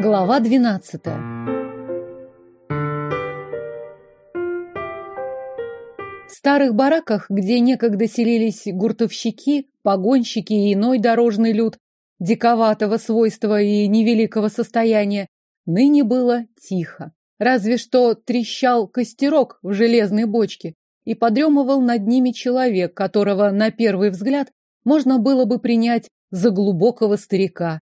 Глава двенадцатая. В старых бараках, где некогда селились гуртовщики, погонщики и иной дорожный люд, диковатого свойства и невеликого состояния, ныне было тихо. Разве что трещал костерок в железной бочке, и подремывал над ними человек, которого, на первый взгляд, можно было бы принять за глубокого старика.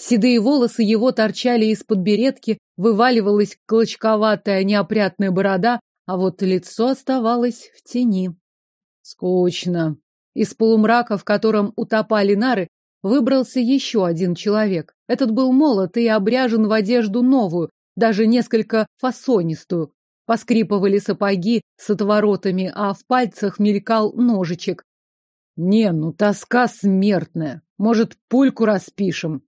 Седые волосы его торчали из-под беретки, вываливалась клочковатая неопрятная борода, а вот лицо оставалось в тени. Скучно. Из полумрака, в котором утопали нары, выбрался еще один человек. Этот был молод и обряжен в одежду новую, даже несколько фасонистую. Поскрипывали сапоги с отворотами, а в пальцах мелькал ножичек. Не, ну тоска смертная. Может, пульку распишем?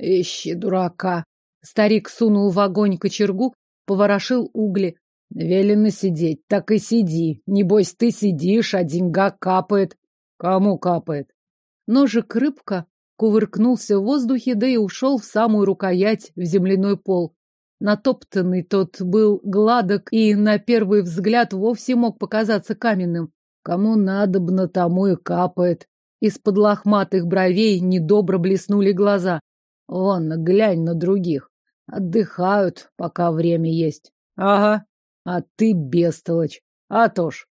Ищи дурака. Старик сунул в огонь кочергу, поворошил угли. Велено сидеть, так и сиди. Небось, ты сидишь, а деньга капает. Кому капает? Ножик рыбка кувыркнулся в воздухе, да и ушел в самую рукоять в земляной пол. Натоптанный тот был гладок и на первый взгляд вовсе мог показаться каменным. Кому надобно, тому и капает. Из-под лохматых бровей недобро блеснули глаза. Вон, глянь на других. Отдыхают, пока время есть. Ага. А ты бестолочь. А то ж.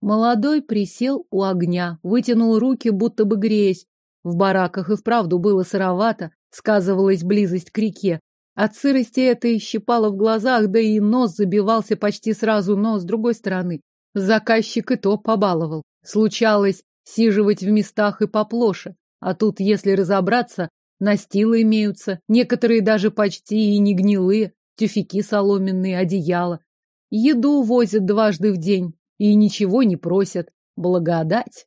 Молодой присел у огня, вытянул руки, будто бы греясь. В бараках и вправду было сыровато, сказывалась близость к реке. От сырости этой щипало в глазах, да и нос забивался почти сразу, но с другой стороны. Заказчик и то побаловал. Случалось сиживать в местах и поплоше. А тут, если разобраться, настилы имеются, некоторые даже почти и не гнилые, тюфяки соломенные, одеяла. Еду возят дважды в день и ничего не просят. Благодать.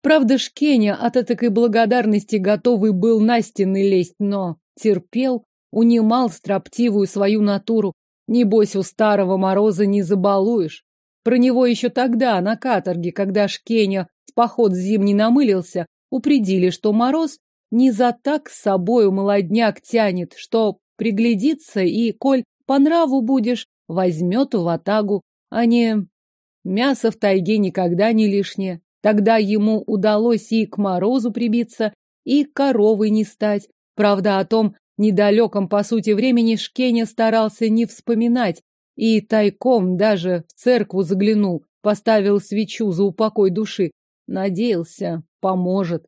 Правда, Шкеня от этой благодарности готовый был на стены лезть, но терпел, унимал строптивую свою натуру. Небось, у старого мороза не забалуешь. Про него еще тогда, на каторге, когда Шкеня в поход зимний намылился, упредили, что мороз не за так с собою молодняк тянет, что приглядится и, коль по нраву будешь, возьмет в атагу, а не... Мясо в тайге никогда не лишнее. Тогда ему удалось и к морозу прибиться, и коровой не стать. Правда, о том, недалеком, по сути, времени Шкеня старался не вспоминать и тайком даже в церкву заглянул, поставил свечу за упокой души. Надеялся, поможет.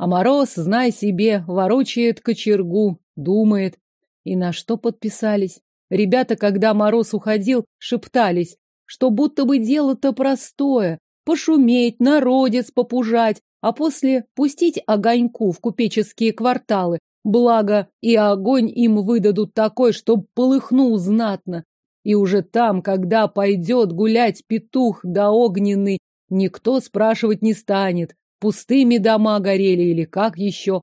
А Мороз, знай себе, ворочает кочергу, думает. И на что подписались? Ребята, когда Мороз уходил, шептались, что будто бы дело-то простое. Пошуметь, народец попужать, а после пустить огоньку в купеческие кварталы, Благо, и огонь им выдадут такой, чтоб полыхнул знатно. И уже там, когда пойдет гулять петух да огненный, никто спрашивать не станет, пустыми дома горели или как еще.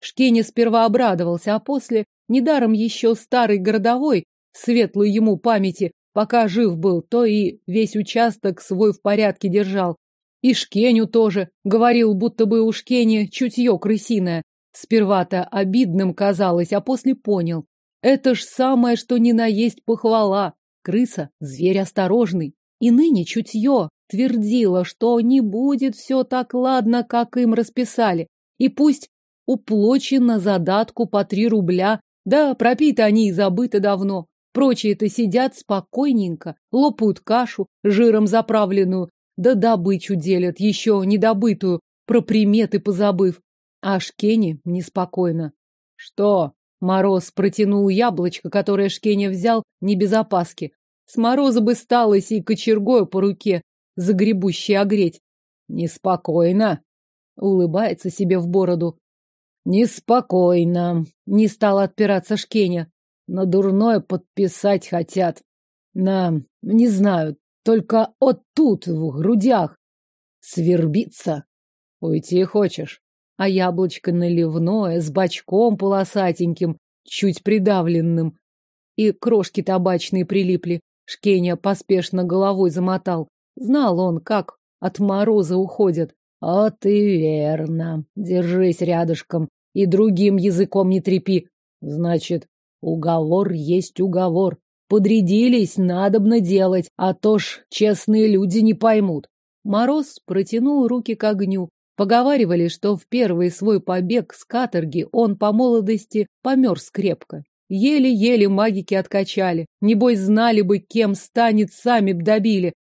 Шкеня сперва обрадовался, а после, недаром еще старый городовой, светлой ему памяти, пока жив был, то и весь участок свой в порядке держал. И Шкеню тоже, говорил, будто бы у Шкени чутье крысиное. Сперва-то обидным казалось, а после понял. Это ж самое, что ни на есть похвала. Крыса — зверь осторожный. И ныне чутье твердило, что не будет все так ладно, как им расписали. И пусть уплочено задатку по три рубля, да пропиты они и забыты давно. Прочие-то сидят спокойненько, лопают кашу, жиром заправленную, да добычу делят, еще недобытую, про приметы позабыв. А Шкене неспокойно. Что? Мороз протянул яблочко, которое Шкеня взял не без опаски. С мороза бы сталось и кочергою по руке, загребущей огреть. Неспокойно. Улыбается себе в бороду. Неспокойно. Не стал отпираться Шкеня. На дурное подписать хотят. На, не знаю, только от тут, в грудях. Свербится. Уйти хочешь? а яблочко наливное, с бочком полосатеньким, чуть придавленным. И крошки табачные прилипли. Шкеня поспешно головой замотал. Знал он, как от мороза уходят. А ты верно. Держись рядышком и другим языком не трепи. Значит, Уговор есть уговор. Подрядились, надобно делать, а то ж честные люди не поймут. Мороз протянул руки к огню. Поговаривали, что в первый свой побег с каторги он по молодости померз крепко. Еле-еле магики откачали. Небось, знали бы, кем станет, сами б добили.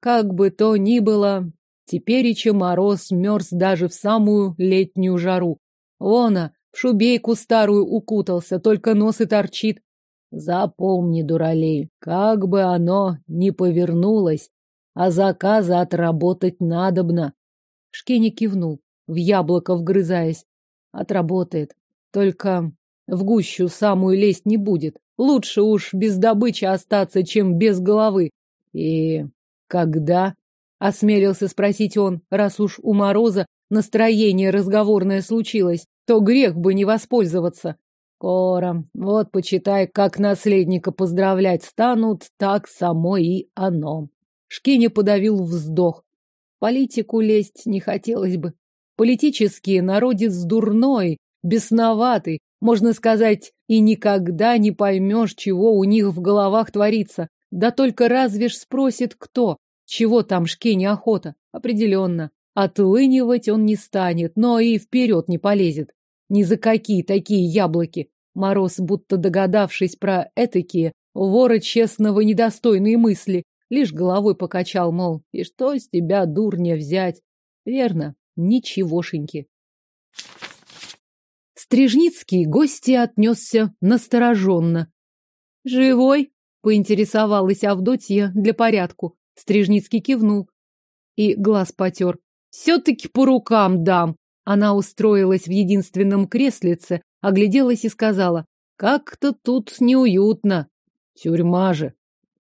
Как бы то ни было, тепереча мороз мерз даже в самую летнюю жару. Вона в шубейку старую укутался, только нос и торчит. Запомни, дуралей, как бы оно ни повернулось, а заказа отработать надобно. Шкеня кивнул, в яблоко вгрызаясь. Отработает. Только в гущу самую лезть не будет. Лучше уж без добычи остаться, чем без головы. И когда? Осмелился спросить он, раз уж у Мороза настроение разговорное случилось, то грех бы не воспользоваться. Скоро. Вот почитай, как наследника поздравлять станут, так само и оно. Шкиня подавил вздох. Политику лезть не хотелось бы. Политический народец дурной, бесноватый, можно сказать, и никогда не поймешь, чего у них в головах творится. Да только разве ж спросит кто, чего там Шкене охота? Определенно. Отлынивать он не станет, но и вперед не полезет. Ни за какие такие яблоки. Мороз, будто догадавшись про этакие, вора честного недостойные мысли, лишь головой покачал, мол, и что с тебя, дурня, взять? Верно, ничегошеньки. Стрижницкий гости отнесся настороженно. «Живой?» — поинтересовалась Авдотья для порядку. Стрижницкий кивнул и глаз потер. «Все-таки по рукам дам!» Она устроилась в единственном креслице, огляделась и сказала, «Как-то тут неуютно. Тюрьма же!»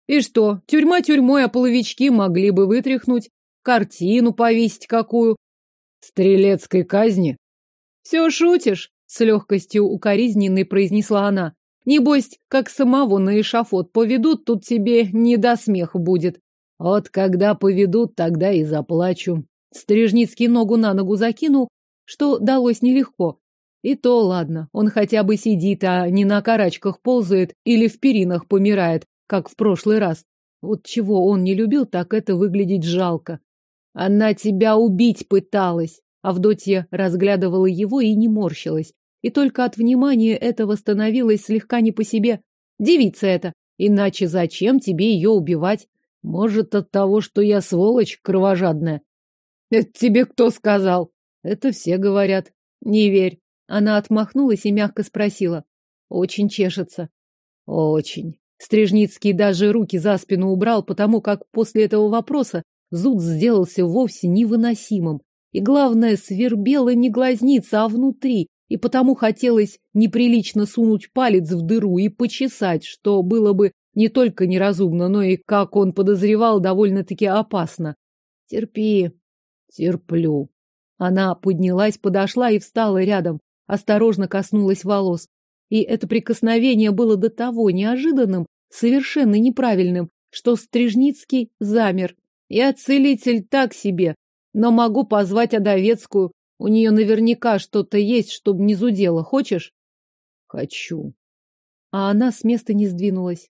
И что, тюрьма тюрьмой, а половички могли бы вытряхнуть, картину повесить какую. Стрелецкой казни? Все шутишь, с легкостью укоризненной произнесла она. Небось, как самого на эшафот поведут, тут тебе не до смеха будет. Вот когда поведут, тогда и заплачу. Стрижницкий ногу на ногу закинул, что далось нелегко. И то ладно, он хотя бы сидит, а не на карачках ползает или в перинах помирает, как в прошлый раз. Вот чего он не любил, так это выглядеть жалко. Она тебя убить пыталась. Авдотья разглядывала его и не морщилась. И только от внимания этого становилось слегка не по себе. Девица это. Иначе зачем тебе ее убивать? Может, от того, что я сволочь кровожадная. Это тебе кто сказал? Это все говорят. Не верь. Она отмахнулась и мягко спросила. Очень чешется. Очень. Стрижницкий даже руки за спину убрал, потому как после этого вопроса зуд сделался вовсе невыносимым. И главное, свербела не глазница, а внутри, и потому хотелось неприлично сунуть палец в дыру и почесать, что было бы не только неразумно, но и, как он подозревал, довольно-таки опасно. Терпи. Терплю. Она поднялась, подошла и встала рядом, осторожно коснулась волос. И это прикосновение было до того неожиданным, совершенно неправильным, что Стрижницкий замер. Я целитель так себе, но могу позвать Адовецкую. У нее наверняка что-то есть, чтобы не зудело. Хочешь? Хочу. А она с места не сдвинулась.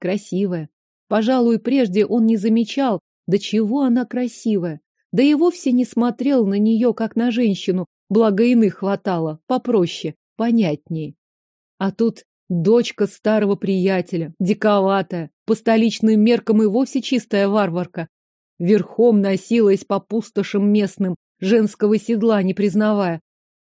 Красивая. Пожалуй, прежде он не замечал, до чего она красивая. Да и вовсе не смотрел на нее, как на женщину, благо иных хватало, попроще, понятнее. А тут дочка старого приятеля, диковатая, по столичным меркам и вовсе чистая варварка. Верхом носилась по пустошам местным, женского седла не признавая.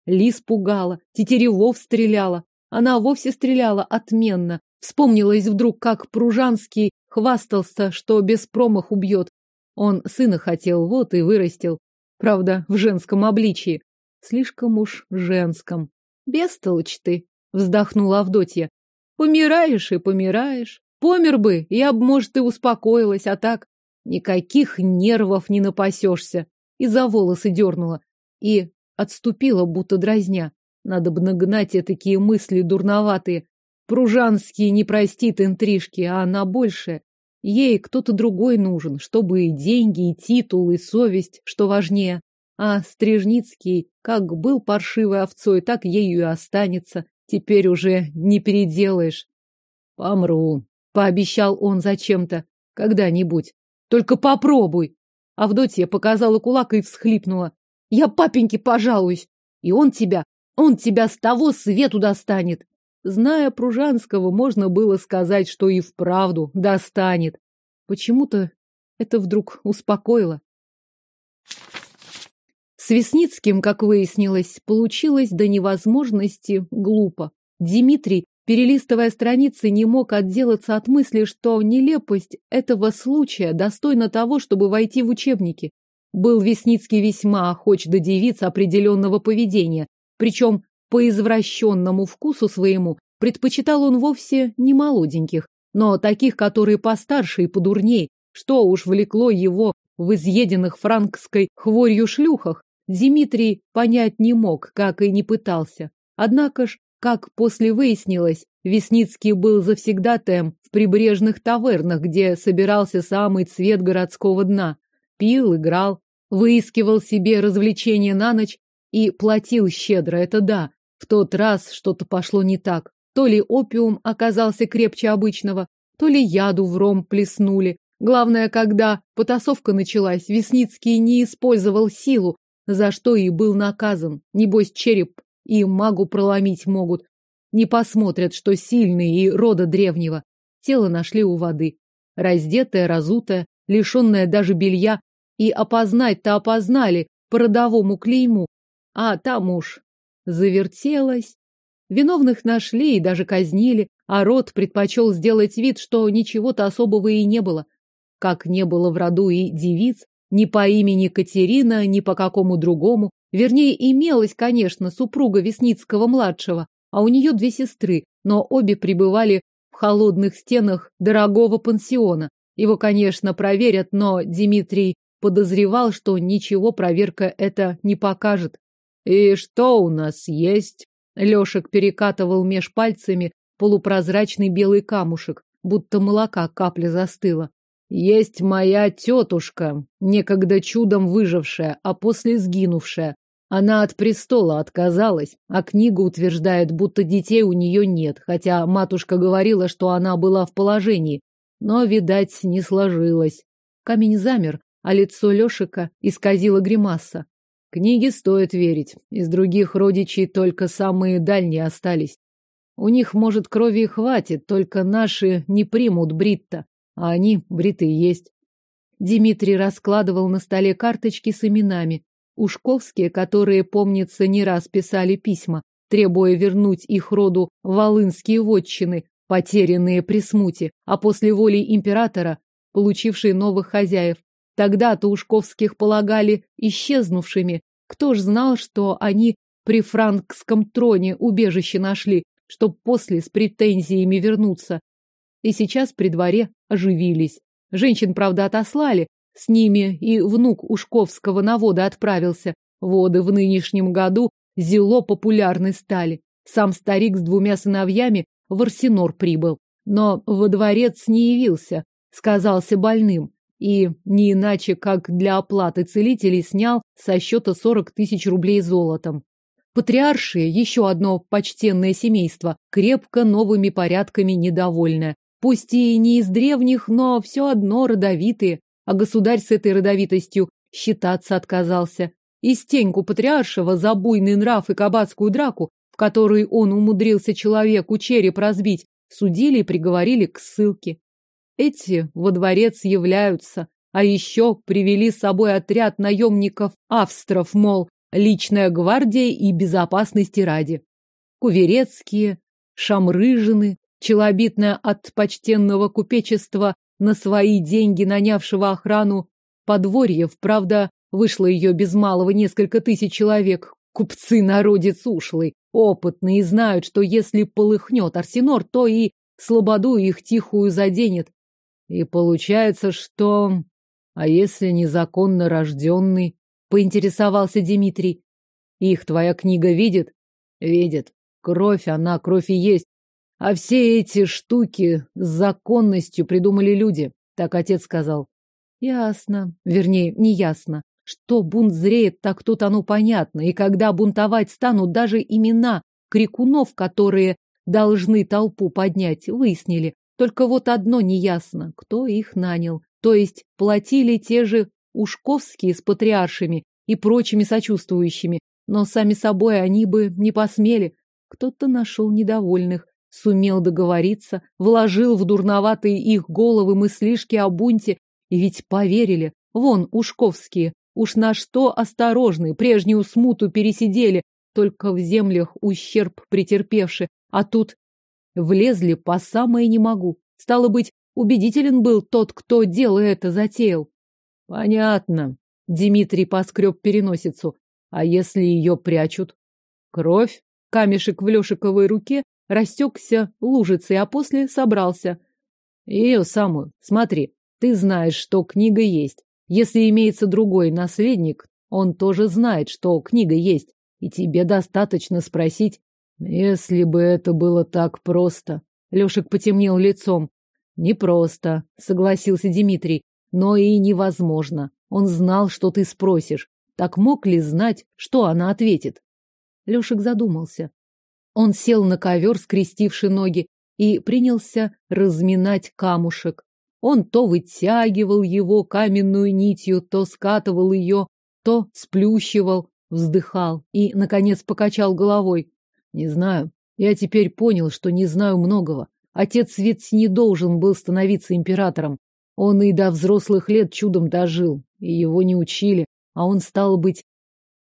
Лис пугала, Тетеревов стреляла. Она вовсе стреляла отменно. Вспомнилось вдруг, как Пружанский хвастался, что без промах убьет. Он сына хотел, вот и вырастил. Правда, в женском обличии. Слишком уж женском. Бестолочь ты, вздохнула Авдотья. Помираешь и помираешь. Помер бы, я бы, может, и успокоилась, а так никаких нервов не напасешься. И за волосы дернула. И отступила, будто дразня. Надо бы нагнать такие мысли дурноватые. Пружанский не простит интрижки, а она большая. Ей кто-то другой нужен, чтобы и деньги, и титул, и совесть, что важнее. А Стрижницкий, как был паршивой овцой, так ею и останется. теперь уже не переделаешь. Помру, пообещал он зачем-то. Когда-нибудь. Только попробуй. Авдотья показала кулак и всхлипнула. Я папеньке пожалуюсь. И он тебя, он тебя с того свету достанет. Зная Пружанского, можно было сказать, что и вправду достанет. Почему-то это вдруг успокоило. С Весницким, как выяснилось, получилось до невозможности глупо. Дмитрий, перелистывая страницы, не мог отделаться от мысли, что нелепость этого случая достойна того, чтобы войти в учебники. Был Весницкий весьма охоч до девиц определенного поведения, причем по извращенному вкусу своему предпочитал он вовсе не молоденьких, но таких, которые постарше и подурней, что уж влекло его в изъеденных франкской хворью шлюхах, Дмитрий понять не мог, как и не пытался. Однако ж, как после выяснилось, Весницкий был завсегдатаем в прибрежных тавернах, где собирался самый цвет городского дна. Пил, играл, выискивал себе развлечения на ночь и платил щедро, это да. В тот раз что-то пошло не так. То ли опиум оказался крепче обычного, то ли яду в ром плеснули. Главное, когда потасовка началась, Весницкий не использовал силу, за что и был наказан. Небось, череп и магу проломить могут. Не посмотрят, что сильный и рода древнего. Тело нашли у воды. Раздетое, разутое, лишенное даже белья. И опознать-то опознали по родовому клейму. А там уж завертелось. Виновных нашли и даже казнили, а род предпочел сделать вид, что ничего-то особого и не было. Как не было в роду и девиц, ни по имени Катерина, ни по какому другому. Вернее, имелась, конечно, супруга Весницкого-младшего, а у нее две сестры, но обе пребывали в холодных стенах дорогого пансиона. Его, конечно, проверят, но Дмитрий подозревал, что ничего проверка это не покажет. «И что у нас есть?» Лешек перекатывал меж пальцами полупрозрачный белый камушек, будто молока капля застыла. Есть моя тетушка, некогда чудом выжившая, а после сгинувшая. Она от престола отказалась, а книга утверждает, будто детей у нее нет, хотя матушка говорила, что она была в положении. Но, видать, не сложилось. Камень замер, а лицо Лешика исказило гримаса. Книге стоит верить. Из других родичей только самые дальние остались. У них, может, крови и хватит, только наши не примут Бритта, а они бритые есть. Дмитрий раскладывал на столе карточки с именами. Ушковские, которые, помнится, не раз писали письма, требуя вернуть их роду волынские вотчины, потерянные при смуте, а после воли императора, получившие новых хозяев. Тогда-то Ушковских полагали исчезнувшими. Кто ж знал, что они при франкском троне убежище нашли, чтоб после с претензиями вернуться. И сейчас при дворе оживились. Женщин, правда, отослали, с ними и внук Ушковского на воды отправился. Воды в нынешнем году зело популярны стали. Сам старик с двумя сыновьями в Арсенор прибыл, но во дворец не явился, сказался больным и не иначе, как для оплаты целителей, снял со счета сорок тысяч рублей золотом. Патриаршие, еще одно почтенное семейство, крепко новыми порядками недовольное. Пусть и не из древних, но все одно родовитые, а государь с этой родовитостью считаться отказался. И стеньку патриаршего за буйный нрав и кабацкую драку, в которой он умудрился человеку череп разбить, судили и приговорили к ссылке. Эти во дворец являются, а еще привели с собой отряд наемников австров, мол, личная гвардия и безопасности ради. Куверецкие, шамрыжины, челобитная от почтенного купечества на свои деньги нанявшего охрану подворьев, правда, вышло ее без малого несколько тысяч человек. Купцы народец ушлый, опытные и знают, что если полыхнет Арсенор, то и слободу их тихую заденет. И получается, что... А если незаконно рожденный? Поинтересовался Дмитрий. Их твоя книга видит? Видит. Кровь, она, кровь и есть. А все эти штуки с законностью придумали люди, так отец сказал. Ясно. Вернее, не ясно. Что бунт зреет, так тут оно понятно. И когда бунтовать станут, даже имена крикунов, которые должны толпу поднять, выяснили. Только вот одно неясно, кто их нанял. То есть платили те же Ушковские с патриаршами и прочими сочувствующими, но сами собой они бы не посмели. Кто-то нашел недовольных, сумел договориться, вложил в дурноватые их головы мыслишки о бунте, и ведь поверили. Вон, Ушковские, уж на что осторожны, прежнюю смуту пересидели, только в землях ущерб претерпевши, а тут влезли по самое не могу. Стало быть, убедителен был тот, кто дело это затеял. Понятно. Дмитрий поскреб переносицу. А если ее прячут? Кровь? Камешек в Лешиковой руке растекся лужицей, а после собрался. Ее самую. Смотри, ты знаешь, что книга есть. Если имеется другой наследник, он тоже знает, что книга есть. И тебе достаточно спросить, если бы это было так просто. Лешек потемнел лицом. Непросто, согласился Дмитрий, но и невозможно. Он знал, что ты спросишь. Так мог ли знать, что она ответит? Лешек задумался. Он сел на ковер, скрестивший ноги, и принялся разминать камушек. Он то вытягивал его каменную нитью, то скатывал ее, то сплющивал, вздыхал и, наконец, покачал головой. Не знаю. Я теперь понял, что не знаю многого. Отец ведь не должен был становиться императором. Он и до взрослых лет чудом дожил, и его не учили, а он, стал быть,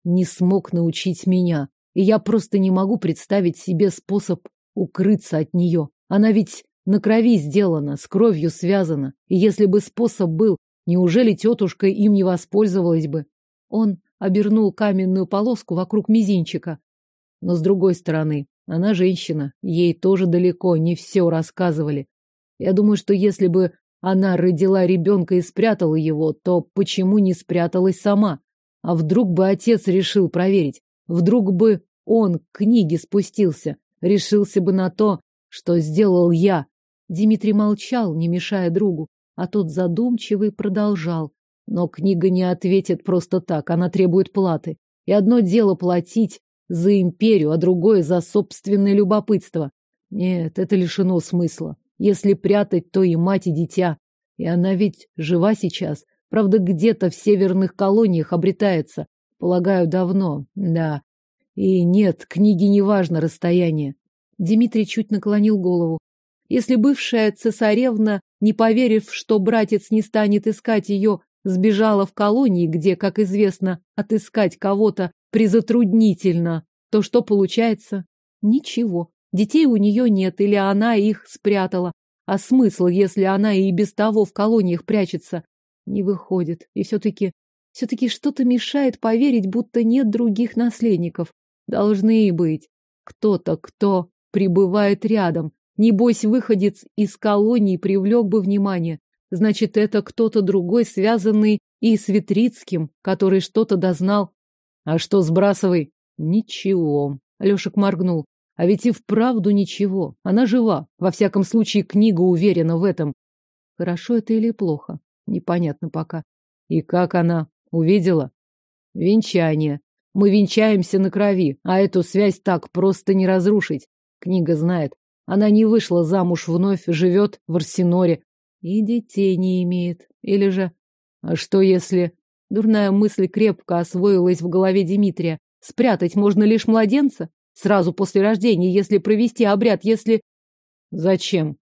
не смог научить меня. И я просто не могу представить себе способ укрыться от нее. Она ведь на крови сделана, с кровью связана. И если бы способ был, неужели тетушка им не воспользовалась бы? Он обернул каменную полоску вокруг мизинчика. Но с другой стороны, она женщина, ей тоже далеко не все рассказывали. Я думаю, что если бы она родила ребенка и спрятала его, то почему не спряталась сама? А вдруг бы отец решил проверить? Вдруг бы он к книге спустился, решился бы на то, что сделал я? Дмитрий молчал, не мешая другу, а тот задумчивый продолжал. Но книга не ответит просто так, она требует платы. И одно дело платить за империю, а другое за собственное любопытство. Нет, это лишено смысла. Если прятать, то и мать, и дитя. И она ведь жива сейчас. Правда, где-то в северных колониях обретается. Полагаю, давно. Да. И нет, книги не важно расстояние. Дмитрий чуть наклонил голову. Если бывшая цесаревна, не поверив, что братец не станет искать ее, сбежала в колонии, где, как известно, отыскать кого-то призатруднительно, то что получается? Ничего. Детей у нее нет, или она их спрятала. А смысл, если она и без того в колониях прячется? Не выходит. И все-таки... Все-таки что-то мешает поверить, будто нет других наследников. Должны быть. Кто-то, кто пребывает рядом. Небось, выходец из колонии привлек бы внимание. Значит, это кто-то другой, связанный и с Витрицким, который что-то дознал. А что сбрасывай? Ничего. Лешек моргнул. А ведь и вправду ничего. Она жива. Во всяком случае, книга уверена в этом. Хорошо это или плохо? Непонятно пока. И как она? Увидела? Венчание. Мы венчаемся на крови, а эту связь так просто не разрушить. Книга знает. Она не вышла замуж вновь, живет в Арсеноре. И детей не имеет. Или же... А что если... Дурная мысль крепко освоилась в голове Дмитрия. Спрятать можно лишь младенца? Сразу после рождения, если провести обряд, если... Зачем?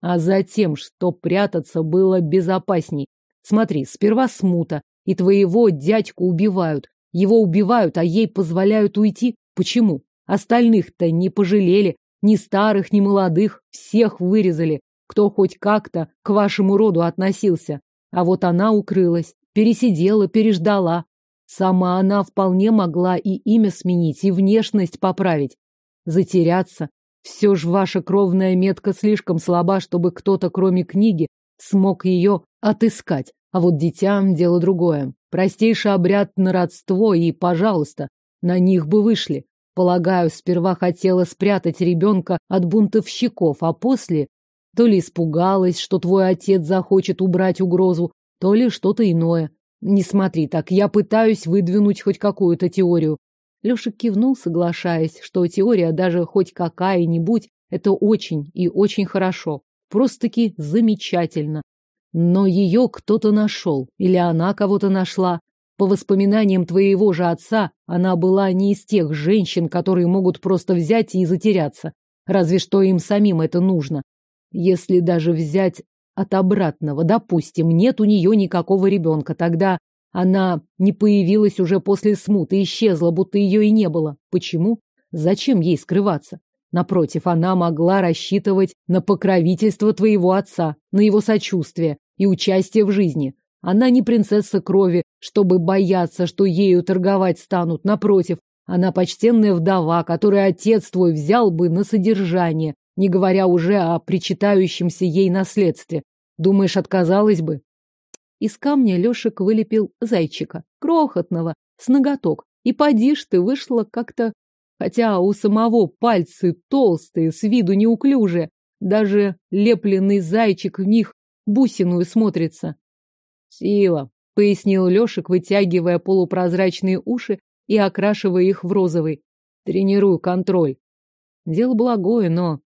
А затем, что прятаться было безопасней. Смотри, сперва смута, и твоего дядьку убивают. Его убивают, а ей позволяют уйти. Почему? Остальных-то не пожалели. Ни старых, ни молодых. Всех вырезали, кто хоть как-то к вашему роду относился. А вот она укрылась, пересидела, переждала, Сама она вполне могла и имя сменить, и внешность поправить. Затеряться. Все же ваша кровная метка слишком слаба, чтобы кто-то, кроме книги, смог ее отыскать. А вот дитям дело другое. Простейший обряд на родство и, пожалуйста, на них бы вышли. Полагаю, сперва хотела спрятать ребенка от бунтовщиков, а после то ли испугалась, что твой отец захочет убрать угрозу, то ли что-то иное. Не смотри так, я пытаюсь выдвинуть хоть какую-то теорию. Леша кивнул, соглашаясь, что теория даже хоть какая-нибудь, это очень и очень хорошо. Просто-таки замечательно. Но ее кто-то нашел, или она кого-то нашла. По воспоминаниям твоего же отца, она была не из тех женщин, которые могут просто взять и затеряться. Разве что им самим это нужно. Если даже взять от обратного, допустим, нет у нее никакого ребенка, тогда она не появилась уже после смуты, исчезла, будто ее и не было. Почему? Зачем ей скрываться? Напротив, она могла рассчитывать на покровительство твоего отца, на его сочувствие и участие в жизни. Она не принцесса крови, чтобы бояться, что ею торговать станут. Напротив, она почтенная вдова, которую отец твой взял бы на содержание, не говоря уже о причитающемся ей наследстве. Думаешь, отказалась бы? Из камня Лешек вылепил зайчика, крохотного, с ноготок. И поди ж ты, вышла как-то... Хотя у самого пальцы толстые, с виду неуклюжие. Даже лепленный зайчик в них бусиную смотрится. Сила, пояснил Лешек, вытягивая полупрозрачные уши и окрашивая их в розовый. Тренирую контроль. Дело благое, но...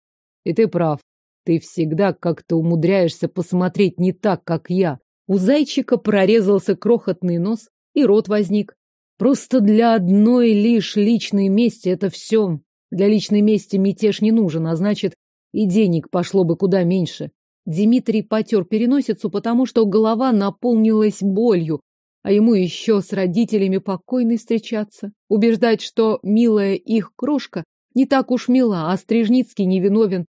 И ты прав. Ты всегда как-то умудряешься посмотреть не так, как я. У зайчика прорезался крохотный нос, и рот возник. Просто для одной лишь личной мести это все. Для личной мести мятеж не нужен, а значит, и денег пошло бы куда меньше. Дмитрий потер переносицу, потому что голова наполнилась болью, а ему еще с родителями покойной встречаться. Убеждать, что милая их крошка не так уж мила, а Стрижницкий невиновен.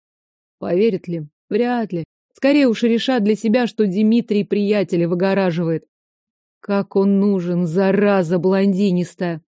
Поверит ли? Вряд ли. Скорее уж решат для себя, что Дмитрий приятеля выгораживает. Как он нужен, зараза блондинистая.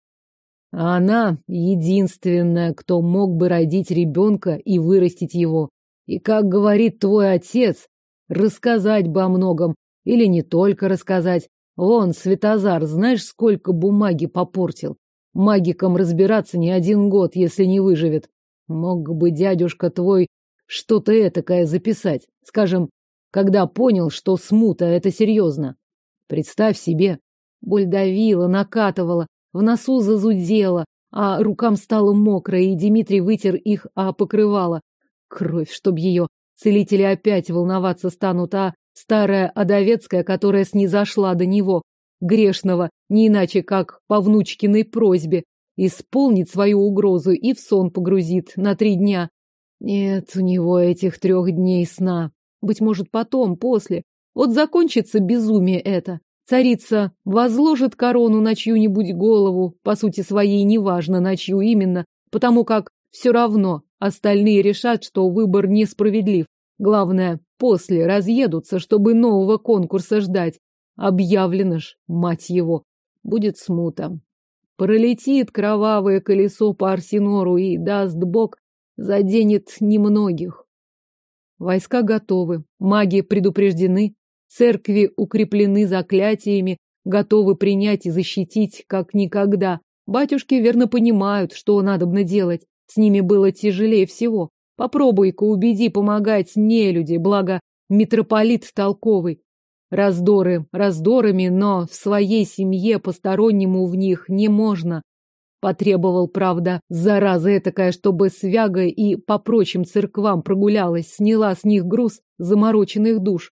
А она единственная, кто мог бы родить ребенка и вырастить его. И, как говорит твой отец, рассказать бы о многом. Или не только рассказать, Вон, Светозар, знаешь, сколько бумаги попортил? Магиком разбираться не один год, если не выживет. Мог бы дядюшка твой что-то этакое записать. Скажем, когда понял, что смута — это серьезно. Представь себе. Боль давила, накатывала, в носу зазудела, а рукам стало мокро, и Дмитрий вытер их, а покрывало. Кровь, чтоб ее. Целители опять волноваться станут, а Старая Адовецкая, которая снизошла до него, грешного, не иначе как по внучкиной просьбе, исполнит свою угрозу и в сон погрузит на три дня. Нет у него этих трех дней сна. Быть может, потом, после. Вот закончится безумие это. Царица возложит корону на чью-нибудь голову, по сути своей неважно, на чью именно, потому как все равно остальные решат, что выбор несправедлив. Главное, после разъедутся, чтобы нового конкурса ждать. Объявлено ж, мать его, будет смута. Пролетит кровавое колесо по Арсенору и, даст бог, заденет немногих. Войска готовы, маги предупреждены, церкви укреплены заклятиями, готовы принять и защитить, как никогда. Батюшки верно понимают, что надобно делать. С ними было тяжелее всего. Попробуй-ка убеди помогать нелюди, благо митрополит толковый. Раздоры раздорами, но в своей семье постороннему в них не можно. Потребовал, правда, зараза этакая, чтобы свяга и по прочим церквам прогулялась, сняла с них груз замороченных душ.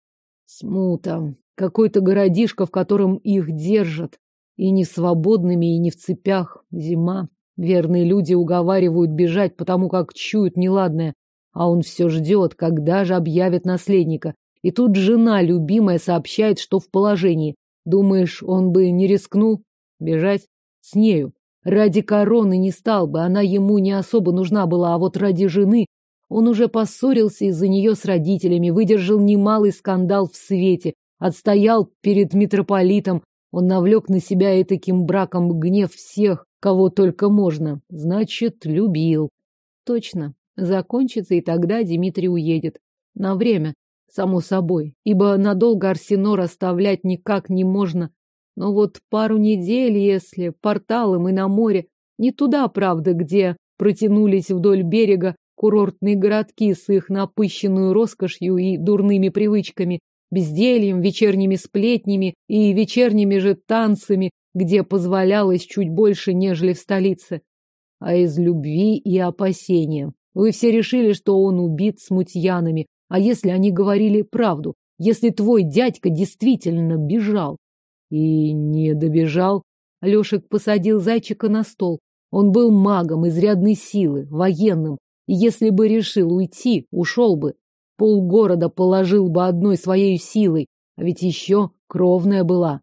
Смута. Какой-то городишко, в котором их держат. И не свободными, и не в цепях. Зима. Верные люди уговаривают бежать, потому как чуют неладное, а он все ждет, когда же объявят наследника. И тут жена любимая сообщает, что в положении. Думаешь, он бы не рискнул бежать с нею? Ради короны не стал бы, она ему не особо нужна была, а вот ради жены он уже поссорился из-за нее с родителями, выдержал немалый скандал в свете, отстоял перед митрополитом, он навлек на себя и таким браком гнев всех, Кого только можно. Значит, любил. Точно. Закончится, и тогда Дмитрий уедет. На время, само собой. Ибо надолго Арсенор оставлять никак не можно. Но вот пару недель, если порталом и на море, не туда, правда, где протянулись вдоль берега курортные городки с их напыщенную роскошью и дурными привычками, бездельем, вечерними сплетнями и вечерними же танцами, где позволялось чуть больше, нежели в столице, а из любви и опасения. Вы все решили, что он убит смутьянами, а если они говорили правду? Если твой дядька действительно бежал? И не добежал. Лешек посадил зайчика на стол. Он был магом изрядной силы, военным, если бы решил уйти, ушел бы. Полгорода положил бы одной своей силой, а ведь еще кровная была.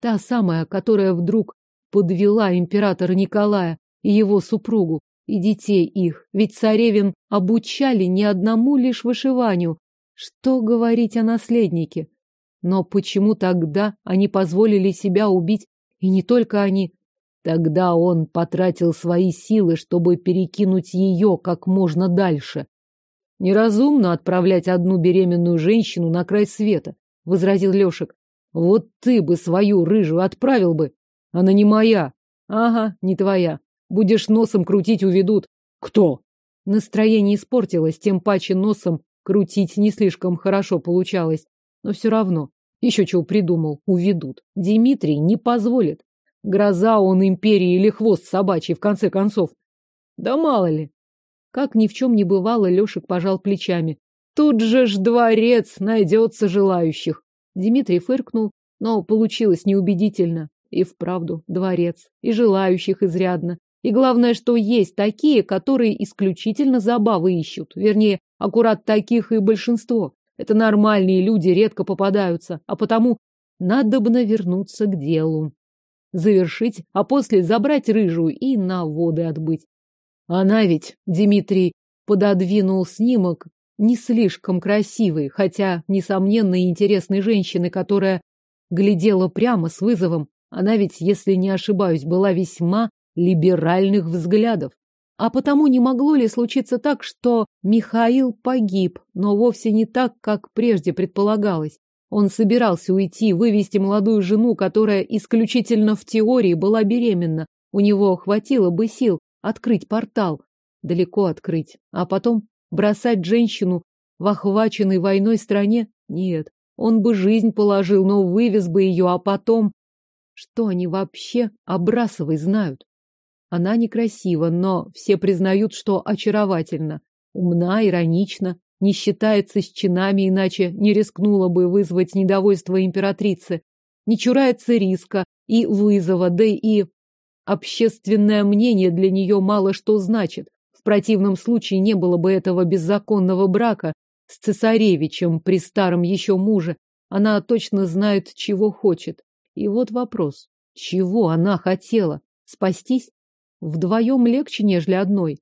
Та самая, которая вдруг подвела императора Николая и его супругу, и детей их, ведь царевин обучали не одному лишь вышиванию. Что говорить о наследнике? Но почему тогда они позволили себя убить, и не только они? Тогда он потратил свои силы, чтобы перекинуть ее как можно дальше. Неразумно отправлять одну беременную женщину на край света, возразил Лешек. Вот ты бы свою рыжую отправил бы. Она не моя. Ага, не твоя. Будешь носом крутить, уведут. Кто? Настроение испортилось, тем паче носом крутить не слишком хорошо получалось. Но все равно. Еще чего придумал, уведут. Дмитрий не позволит. Гроза он империи или хвост собачий, в конце концов. Да мало ли. Как ни в чем не бывало, Лешек пожал плечами. Тут же ж дворец найдется желающих. Дмитрий фыркнул, но получилось неубедительно. И вправду дворец, и желающих изрядно. И главное, что есть такие, которые исключительно забавы ищут. Вернее, аккурат таких и большинство. Это нормальные люди, редко попадаются, а потому надобно вернуться к делу. Завершить, а после забрать рыжую и на воды отбыть. Она ведь, Дмитрий, пододвинул снимок не слишком красивый, хотя, несомненно, интересной женщины, которая глядела прямо с вызовом. Она ведь, если не ошибаюсь, была весьма либеральных взглядов. А потому не могло ли случиться так, что Михаил погиб, но вовсе не так, как прежде предполагалось. Он собирался уйти, вывести молодую жену, которая исключительно в теории была беременна. У него хватило бы сил открыть портал, далеко открыть, а потом бросать женщину в охваченной войной стране? Нет, он бы жизнь положил, но вывез бы ее, а потом... Что они вообще о знают? Она некрасива, но все признают, что очаровательна. Умна, иронична, не считается с чинами, иначе не рискнула бы вызвать недовольство императрицы. Не чурается риска и вызова, да и общественное мнение для нее мало что значит. В противном случае не было бы этого беззаконного брака с цесаревичем при старом еще муже. Она точно знает, чего хочет. И вот вопрос. Чего она хотела? Спастись? Вдвоем легче, нежели одной.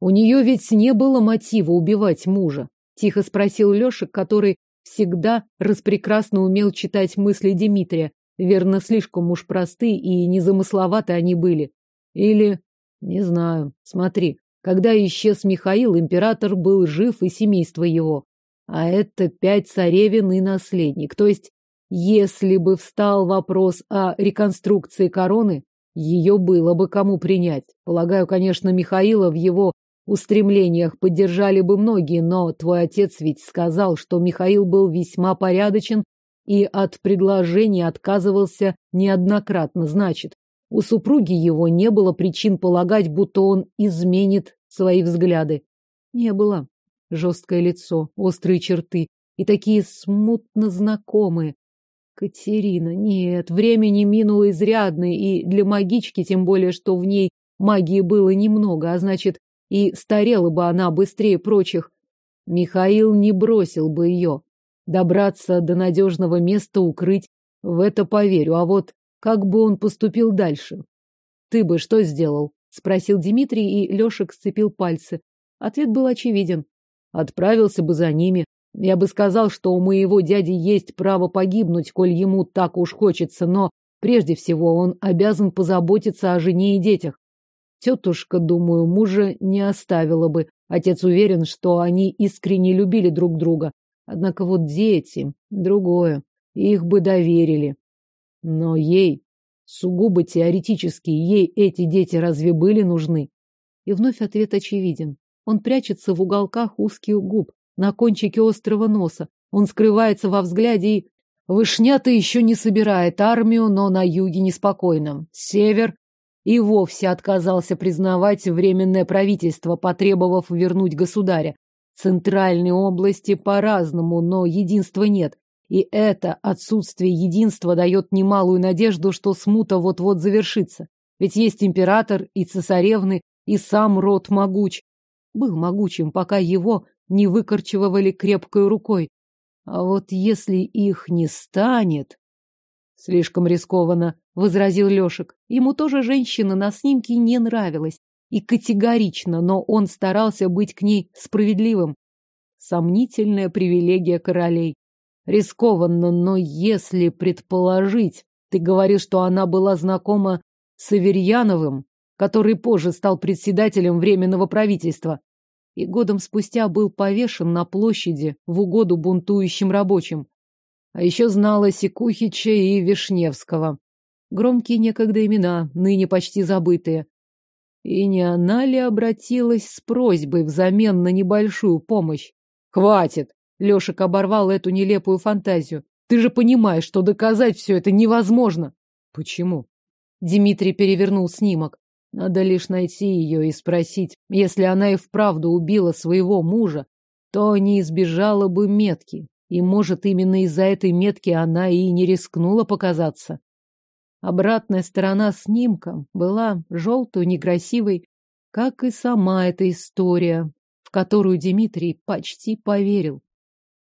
У нее ведь не было мотива убивать мужа, тихо спросил Лешек, который всегда распрекрасно умел читать мысли Дмитрия. Верно, слишком уж просты и незамысловаты они были. Или... Не знаю. Смотри, когда исчез Михаил, император был жив и семейство его. А это пять царевин и наследник. То есть, если бы встал вопрос о реконструкции короны, ее было бы кому принять. Полагаю, конечно, Михаила в его устремлениях поддержали бы многие, но твой отец ведь сказал, что Михаил был весьма порядочен и от предложения отказывался неоднократно. Значит, у супруги его не было причин полагать, будто он изменит свои взгляды. Не было. Жесткое лицо, острые черты и такие смутно знакомые. Катерина, нет, времени минуло изрядно, и для магички, тем более, что в ней магии было немного, а значит, и старела бы она быстрее прочих. Михаил не бросил бы ее. Добраться до надежного места, укрыть, в это поверю. А вот как бы он поступил дальше? Ты бы что сделал? Спросил Дмитрий, и Лешек сцепил пальцы. Ответ был очевиден. Отправился бы за ними, я бы сказал, что у моего дяди есть право погибнуть, коль ему так уж хочется, но прежде всего он обязан позаботиться о жене и детях. Тетушка, думаю, мужа не оставила бы. Отец уверен, что они искренне любили друг друга. Однако вот дети — другое. Их бы доверили. Но ей, сугубо теоретически, ей эти дети разве были нужны? И вновь ответ очевиден. Он прячется в уголках узких губ, на кончике острого носа. Он скрывается во взгляде и... Вышнята еще не собирает армию, но на юге неспокойно. Север и вовсе отказался признавать временное правительство, потребовав вернуть государя. Центральные области по-разному, но единства нет. И это отсутствие единства дает немалую надежду, что смута вот-вот завершится. Ведь есть император и цесаревны, и сам род могуч. Был могучим, пока его не выкорчевывали крепкой рукой. А вот если их не станет... Слишком рискованно, возразил Лешек. Ему тоже женщина на снимке не нравилась. И категорично, но он старался быть к ней справедливым. Сомнительная привилегия королей. Рискованно, но если предположить... Ты говоришь, что она была знакома с Аверьяновым, который позже стал председателем Временного правительства и годом спустя был повешен на площади в угоду бунтующим рабочим. А еще знала Секухича и Вишневского. Громкие некогда имена, ныне почти забытые. И не она ли обратилась с просьбой взамен на небольшую помощь? Хватит! Лешек оборвал эту нелепую фантазию. Ты же понимаешь, что доказать все это невозможно. Почему? Дмитрий перевернул снимок. Надо лишь найти ее и спросить. Если она и вправду убила своего мужа, то не избежала бы метки. И, может, именно из-за этой метки она и не рискнула показаться. Обратная сторона снимка была желтой, некрасивой, как и сама эта история, в которую Дмитрий почти поверил.